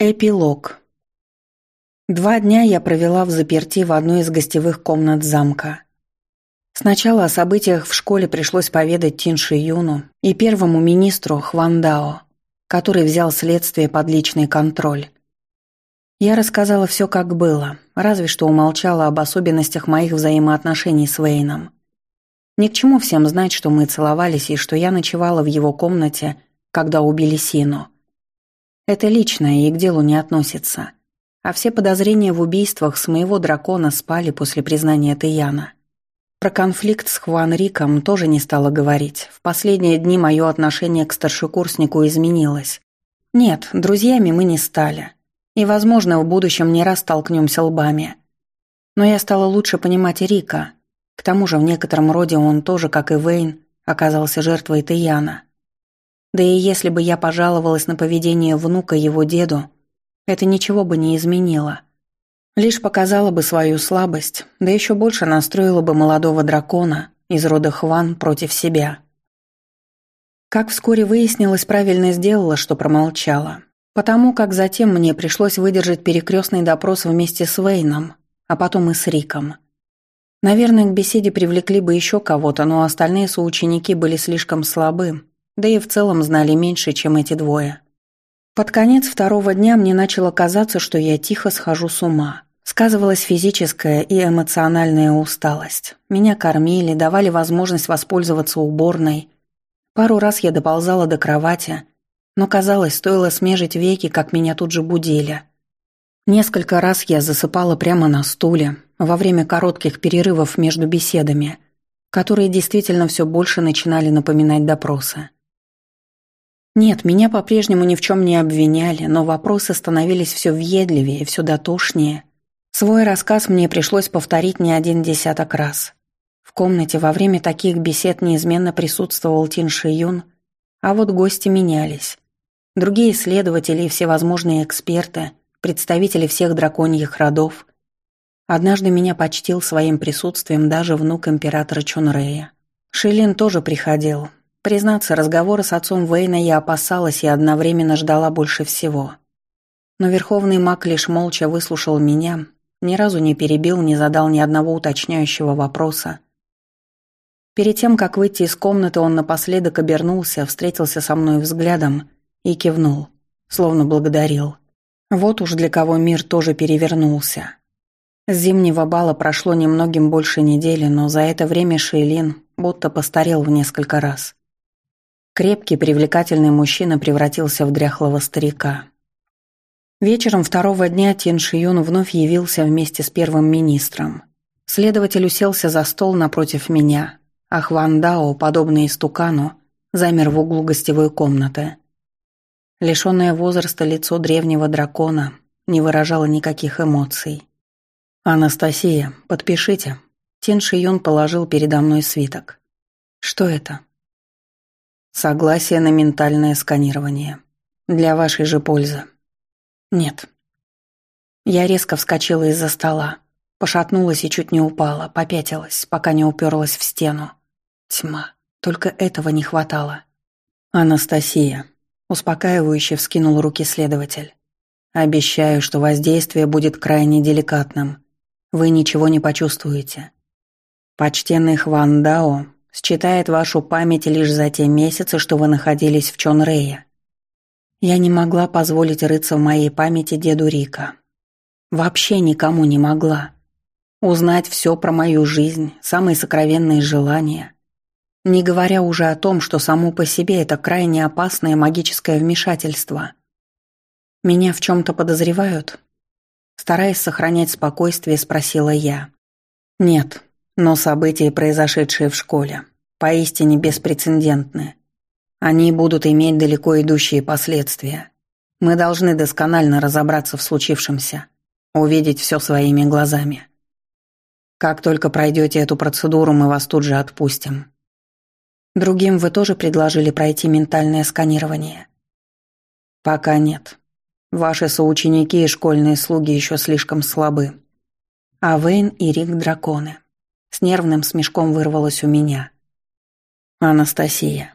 Эпилог. Два дня я провела в заперти в одной из гостевых комнат замка. Сначала о событиях в школе пришлось поведать Тинши Юну и первому министру Хвандао, который взял следствие под личный контроль. Я рассказала все как было, разве что умолчала об особенностях моих взаимоотношений с Вейном. Ни к чему всем знать, что мы целовались и что я ночевала в его комнате, когда убили Сину – это личное и к делу не относится. А все подозрения в убийствах с моего дракона спали после признания Таяна. Про конфликт с Хван Риком тоже не стала говорить. В последние дни мое отношение к старшекурснику изменилось. Нет, друзьями мы не стали. И, возможно, в будущем не раз столкнемся лбами. Но я стала лучше понимать Рика. К тому же в некотором роде он тоже, как и Вейн, оказался жертвой Таяна. Да и если бы я пожаловалась на поведение внука его деду, это ничего бы не изменило. Лишь показала бы свою слабость, да еще больше настроила бы молодого дракона из рода Хван против себя. Как вскоре выяснилось, правильно сделала, что промолчала. Потому как затем мне пришлось выдержать перекрестный допрос вместе с Вейном, а потом и с Риком. Наверное, к беседе привлекли бы еще кого-то, но остальные соученики были слишком слабы, да и в целом знали меньше, чем эти двое. Под конец второго дня мне начало казаться, что я тихо схожу с ума. Сказывалась физическая и эмоциональная усталость. Меня кормили, давали возможность воспользоваться уборной. Пару раз я доползала до кровати, но казалось, стоило смежить веки, как меня тут же будили. Несколько раз я засыпала прямо на стуле, во время коротких перерывов между беседами, которые действительно все больше начинали напоминать допросы. Нет, меня по-прежнему ни в чем не обвиняли, но вопросы становились все въедливее, все дотошнее. Свой рассказ мне пришлось повторить не один десяток раз. В комнате во время таких бесед неизменно присутствовал Тин Ши Юн, а вот гости менялись. Другие исследователи и всевозможные эксперты, представители всех драконьих родов. Однажды меня почтил своим присутствием даже внук императора Чунрея. Шилин тоже приходил, Признаться, разговора с отцом Вейна я опасалась и одновременно ждала больше всего. Но верховный маг лишь молча выслушал меня, ни разу не перебил, не задал ни одного уточняющего вопроса. Перед тем, как выйти из комнаты, он напоследок обернулся, встретился со мной взглядом и кивнул, словно благодарил. Вот уж для кого мир тоже перевернулся. С зимнего бала прошло немногим больше недели, но за это время Шейлин будто постарел в несколько раз. Крепкий, привлекательный мужчина превратился в дряхлого старика. Вечером второго дня Тин Шиюн вновь явился вместе с первым министром. Следователь уселся за стол напротив меня, а Хван Дао, подобный истукану, замер в углу гостевой комнаты. Лишенное возраста лицо древнего дракона не выражало никаких эмоций. «Анастасия, подпишите». Тин Шиюн положил передо мной свиток. «Что это?» Согласие на ментальное сканирование. Для вашей же пользы. Нет. Я резко вскочила из-за стола. Пошатнулась и чуть не упала, попятилась, пока не уперлась в стену. Тьма. Только этого не хватало. Анастасия. Успокаивающе вскинул руки следователь. Обещаю, что воздействие будет крайне деликатным. Вы ничего не почувствуете. Почтенный Хван Дао считает вашу память лишь за те месяцы, что вы находились в Чонрее. Я не могла позволить рыться в моей памяти деду Рика. Вообще никому не могла. Узнать все про мою жизнь, самые сокровенные желания. Не говоря уже о том, что само по себе это крайне опасное магическое вмешательство. Меня в чем-то подозревают? Стараясь сохранять спокойствие, спросила я. Нет, но события, произошедшие в школе, поистине беспрецедентны. Они будут иметь далеко идущие последствия. Мы должны досконально разобраться в случившемся, увидеть все своими глазами. Как только пройдете эту процедуру, мы вас тут же отпустим. Другим вы тоже предложили пройти ментальное сканирование? Пока нет. Ваши соученики и школьные слуги еще слишком слабы. А Вейн и Рик – драконы. С нервным смешком вырвалось у меня. Анастасия.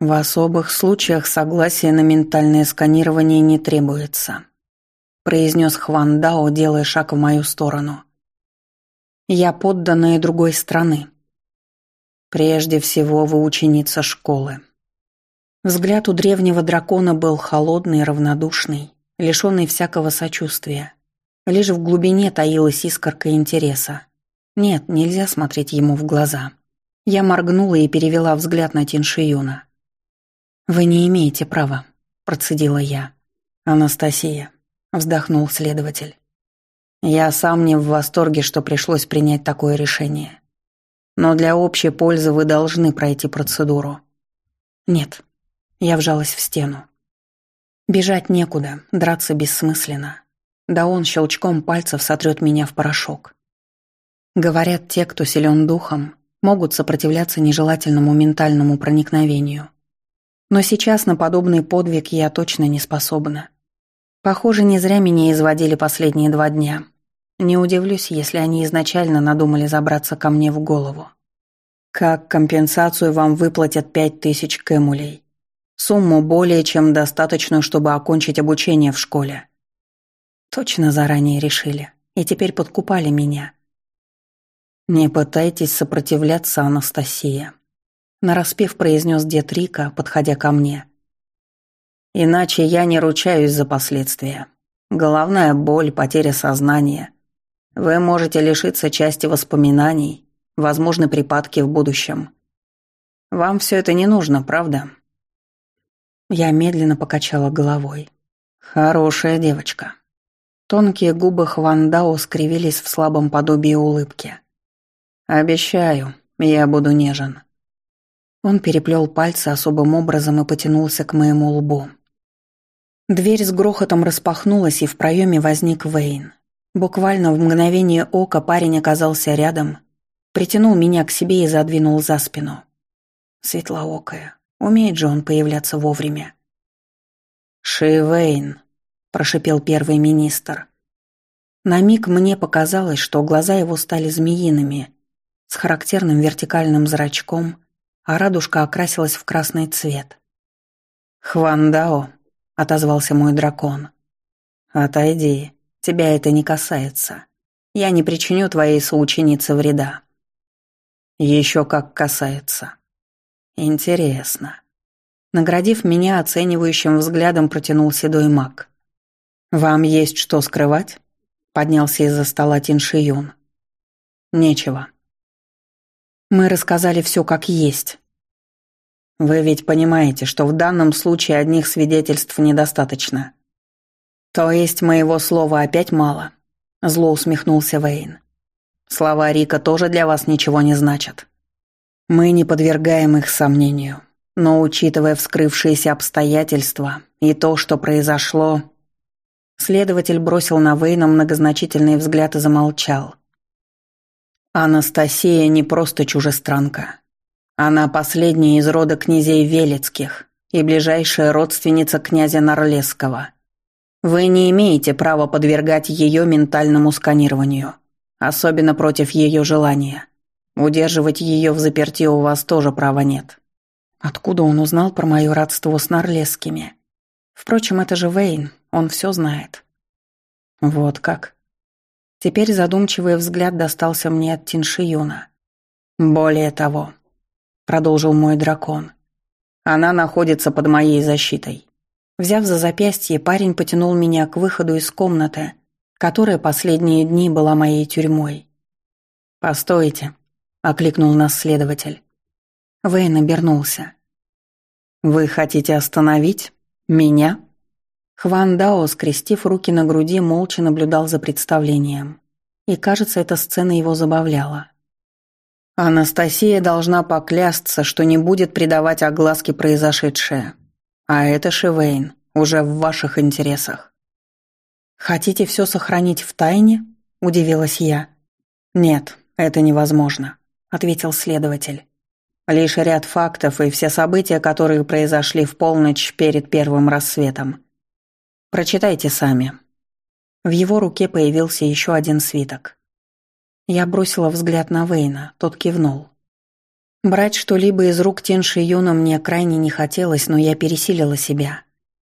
В особых случаях согласие на ментальное сканирование не требуется, произнес Хван Дао, делая шаг в мою сторону. Я подданная другой страны. Прежде всего, вы ученица школы. Взгляд у древнего дракона был холодный, равнодушный, лишенный всякого сочувствия. Лишь в глубине таилась искорка интереса. Нет, нельзя смотреть ему в глаза. Я моргнула и перевела взгляд на Тиншиюна. «Вы не имеете права», – процедила я. «Анастасия», – вздохнул следователь. «Я сам не в восторге, что пришлось принять такое решение. Но для общей пользы вы должны пройти процедуру». «Нет», – я вжалась в стену. «Бежать некуда, драться бессмысленно. Да он щелчком пальцев сотрет меня в порошок». Говорят, те, кто силен духом, могут сопротивляться нежелательному ментальному проникновению – но сейчас на подобный подвиг я точно не способна. Похоже, не зря меня изводили последние два дня. Не удивлюсь, если они изначально надумали забраться ко мне в голову. Как компенсацию вам выплатят пять тысяч кэмулей. Сумму более чем достаточную, чтобы окончить обучение в школе. Точно заранее решили. И теперь подкупали меня. Не пытайтесь сопротивляться, Анастасия нараспев произнес дед Рика, подходя ко мне. Иначе я не ручаюсь за последствия. Головная боль, потеря сознания. Вы можете лишиться части воспоминаний, возможны припадки в будущем. Вам все это не нужно, правда? Я медленно покачала головой. Хорошая девочка. Тонкие губы Хвандао скривились в слабом подобии улыбки. Обещаю, я буду нежен. Он переплел пальцы особым образом и потянулся к моему лбу. Дверь с грохотом распахнулась, и в проеме возник Вейн. Буквально в мгновение ока парень оказался рядом, притянул меня к себе и задвинул за спину. Светлоокая. Умеет же он появляться вовремя. «Ши Вейн», – прошипел первый министр. На миг мне показалось, что глаза его стали змеиными, с характерным вертикальным зрачком – а радужка окрасилась в красный цвет. «Хвандао», — отозвался мой дракон. «Отойди, тебя это не касается. Я не причиню твоей соученице вреда». «Еще как касается». «Интересно». Наградив меня оценивающим взглядом, протянул седой маг. «Вам есть что скрывать?» — поднялся из-за стола Тиншиюн. «Нечего», мы рассказали все как есть. Вы ведь понимаете, что в данном случае одних свидетельств недостаточно. То есть моего слова опять мало. Зло усмехнулся Вейн. Слова Рика тоже для вас ничего не значат. Мы не подвергаем их сомнению. Но учитывая вскрывшиеся обстоятельства и то, что произошло... Следователь бросил на Вейна многозначительный взгляд и замолчал. Анастасия не просто чужестранка. Она последняя из рода князей Велецких и ближайшая родственница князя Норлесского. Вы не имеете права подвергать ее ментальному сканированию, особенно против ее желания. Удерживать ее в заперти у вас тоже права нет. Откуда он узнал про мое родство с Норлесскими? Впрочем, это же Вейн, он все знает. Вот как. Теперь задумчивый взгляд достался мне от Тиншиюна. «Более того», — продолжил мой дракон, — «она находится под моей защитой». Взяв за запястье, парень потянул меня к выходу из комнаты, которая последние дни была моей тюрьмой. «Постойте», — окликнул нас следователь. Вейн обернулся. «Вы хотите остановить? Меня?» Хван Дао, скрестив руки на груди, молча наблюдал за представлением. И, кажется, эта сцена его забавляла. Анастасия должна поклясться, что не будет придавать огласке произошедшее. А это, Шивейн, уже в ваших интересах. «Хотите все сохранить в тайне?» – удивилась я. «Нет, это невозможно», – ответил следователь. «Лишь ряд фактов и все события, которые произошли в полночь перед первым рассветом. Прочитайте сами». В его руке появился еще один свиток. Я бросила взгляд на Вейна, тот кивнул. Брать что-либо из рук Тинши Юна мне крайне не хотелось, но я пересилила себя.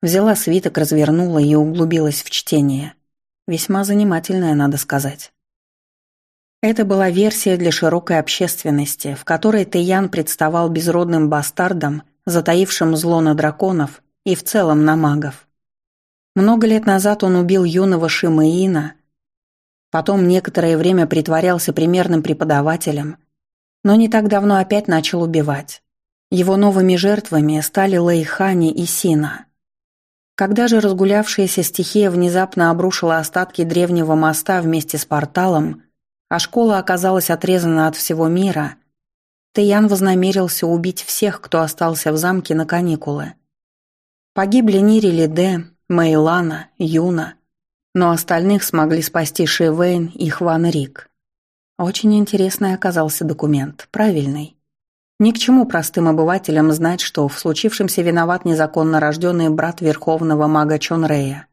Взяла свиток, развернула и углубилась в чтение. Весьма занимательное, надо сказать. Это была версия для широкой общественности, в которой Тэян представал безродным бастардом, затаившим зло на драконов и в целом на магов. Много лет назад он убил юного Шимаина, потом некоторое время притворялся примерным преподавателем, но не так давно опять начал убивать. Его новыми жертвами стали Лейхани и Сина. Когда же разгулявшаяся стихия внезапно обрушила остатки древнего моста вместе с порталом, а школа оказалась отрезана от всего мира, Тэян вознамерился убить всех, кто остался в замке на каникулы. Погибли Нири Лиде, Мейлана, Юна, но остальных смогли спасти Шивейн и Хван Рик. Очень интересный оказался документ, правильный. Ни к чему простым обывателям знать, что в случившемся виноват незаконно рожденный брат верховного мага Чонрея.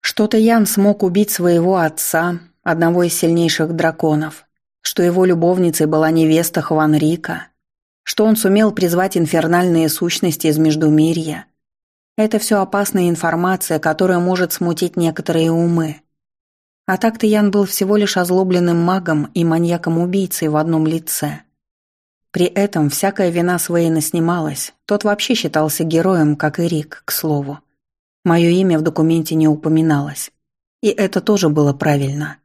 Что-то Ян смог убить своего отца, одного из сильнейших драконов, что его любовницей была невеста Хванрика, что он сумел призвать инфернальные сущности из Междумирья. Это все опасная информация, которая может смутить некоторые умы. А так-то Ян был всего лишь озлобленным магом и маньяком-убийцей в одном лице – при этом всякая вина Свейна снималась, тот вообще считался героем, как и Рик, к слову. Мое имя в документе не упоминалось. И это тоже было правильно.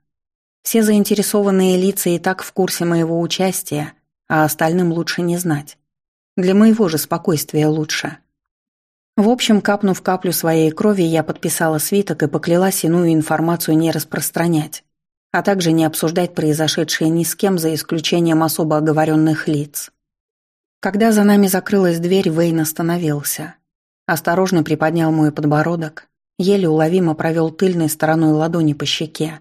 Все заинтересованные лица и так в курсе моего участия, а остальным лучше не знать. Для моего же спокойствия лучше. В общем, капнув каплю своей крови, я подписала свиток и поклялась иную информацию не распространять а также не обсуждать произошедшее ни с кем, за исключением особо оговоренных лиц. Когда за нами закрылась дверь, Вейн остановился. Осторожно приподнял мой подбородок, еле уловимо провел тыльной стороной ладони по щеке,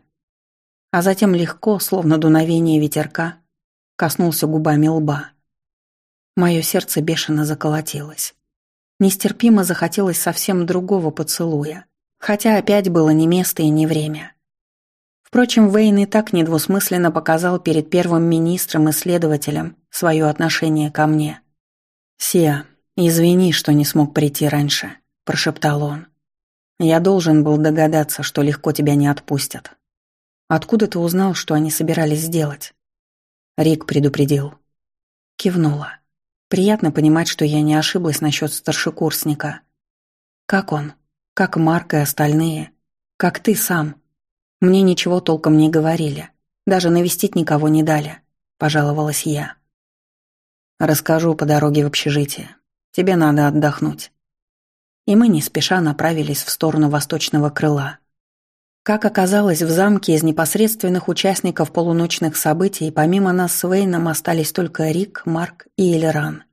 а затем легко, словно дуновение ветерка, коснулся губами лба. Мое сердце бешено заколотилось. Нестерпимо захотелось совсем другого поцелуя, хотя опять было не место и не время. Впрочем, Вейн и так недвусмысленно показал перед первым министром и следователем свое отношение ко мне. «Сия, извини, что не смог прийти раньше», – прошептал он. «Я должен был догадаться, что легко тебя не отпустят. Откуда ты узнал, что они собирались сделать?» Рик предупредил. Кивнула. Приятно понимать, что я не ошиблась насчет старшекурсника. Как он? Как Марк и остальные? Как ты сам? Мне ничего толком не говорили. Даже навестить никого не дали, пожаловалась я. Расскажу по дороге в общежитие. Тебе надо отдохнуть. И мы не спеша направились в сторону восточного крыла. Как оказалось, в замке из непосредственных участников полуночных событий помимо нас с Вейном остались только Рик, Марк и Элеран.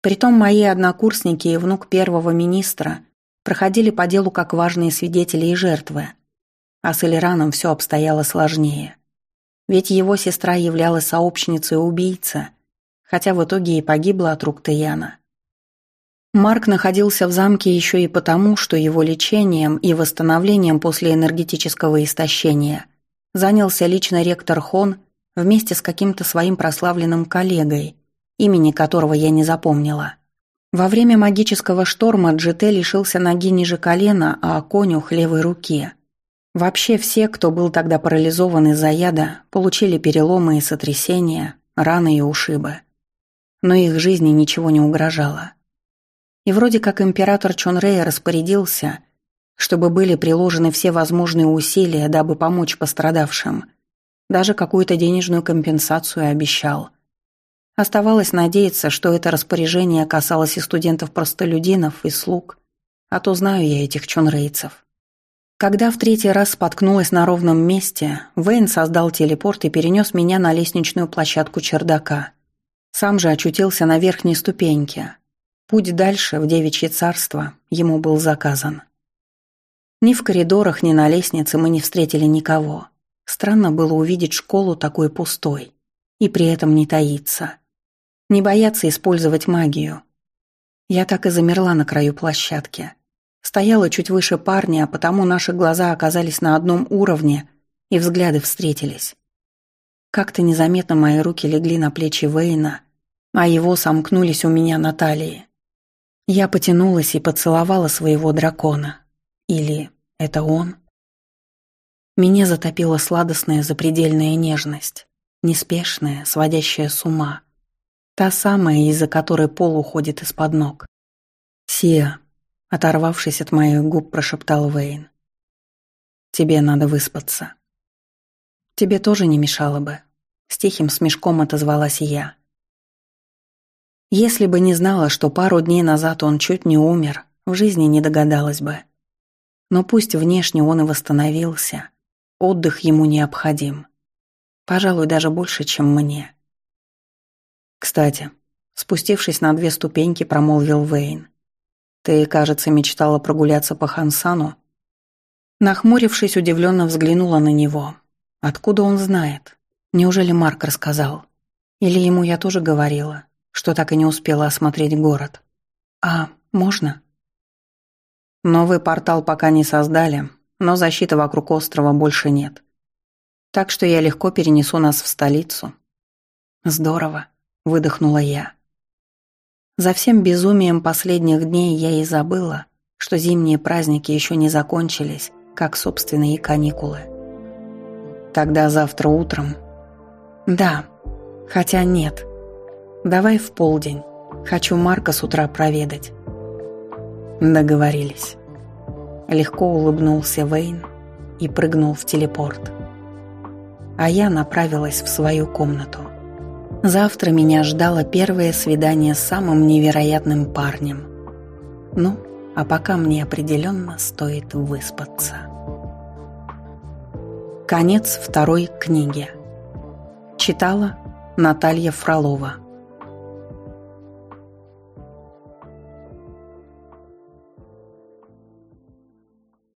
Притом мои однокурсники и внук первого министра проходили по делу как важные свидетели и жертвы – а с Элираном все обстояло сложнее. Ведь его сестра являлась сообщницей убийцы, хотя в итоге и погибла от рук Таяна. Марк находился в замке еще и потому, что его лечением и восстановлением после энергетического истощения занялся лично ректор Хон вместе с каким-то своим прославленным коллегой, имени которого я не запомнила. Во время магического шторма Джите лишился ноги ниже колена, а конюх – левой руки – Вообще все, кто был тогда парализован из-за яда, получили переломы и сотрясения, раны и ушибы. Но их жизни ничего не угрожало. И вроде как император Чонрея распорядился, чтобы были приложены все возможные усилия, дабы помочь пострадавшим. Даже какую-то денежную компенсацию обещал. Оставалось надеяться, что это распоряжение касалось и студентов-простолюдинов, и слуг, а то знаю я этих чонрейцев. Когда в третий раз споткнулась на ровном месте, Вейн создал телепорт и перенес меня на лестничную площадку чердака. Сам же очутился на верхней ступеньке. Путь дальше, в девичье царство, ему был заказан. Ни в коридорах, ни на лестнице мы не встретили никого. Странно было увидеть школу такой пустой. И при этом не таиться. Не бояться использовать магию. Я так и замерла на краю площадки. Стояла чуть выше парня, а потому наши глаза оказались на одном уровне, и взгляды встретились. Как-то незаметно мои руки легли на плечи Вейна, а его сомкнулись у меня на талии. Я потянулась и поцеловала своего дракона. Или это он? Меня затопила сладостная запредельная нежность, неспешная, сводящая с ума. Та самая, из-за которой пол уходит из-под ног. «Сия», — оторвавшись от моих губ, прошептал Вейн. «Тебе надо выспаться». «Тебе тоже не мешало бы», — с тихим смешком отозвалась я. Если бы не знала, что пару дней назад он чуть не умер, в жизни не догадалась бы. Но пусть внешне он и восстановился, отдых ему необходим. Пожалуй, даже больше, чем мне. «Кстати», спустившись на две ступеньки, промолвил Вейн. «Ты, кажется, мечтала прогуляться по Хансану?» Нахмурившись, удивленно взглянула на него. «Откуда он знает? Неужели Марк рассказал? Или ему я тоже говорила, что так и не успела осмотреть город? А, можно?» «Новый портал пока не создали, но защиты вокруг острова больше нет. Так что я легко перенесу нас в столицу». «Здорово», выдохнула я. За всем безумием последних дней я и забыла, что зимние праздники еще не закончились, как собственные каникулы. Тогда завтра утром. Да, хотя нет. Давай в полдень. Хочу Марка с утра проведать. Договорились. Легко улыбнулся Вейн и прыгнул в телепорт. А я направилась в свою комнату. Завтра меня ждало первое свидание с самым невероятным парнем. Ну, а пока мне определенно стоит выспаться. Конец второй книги. Читала Наталья Фролова.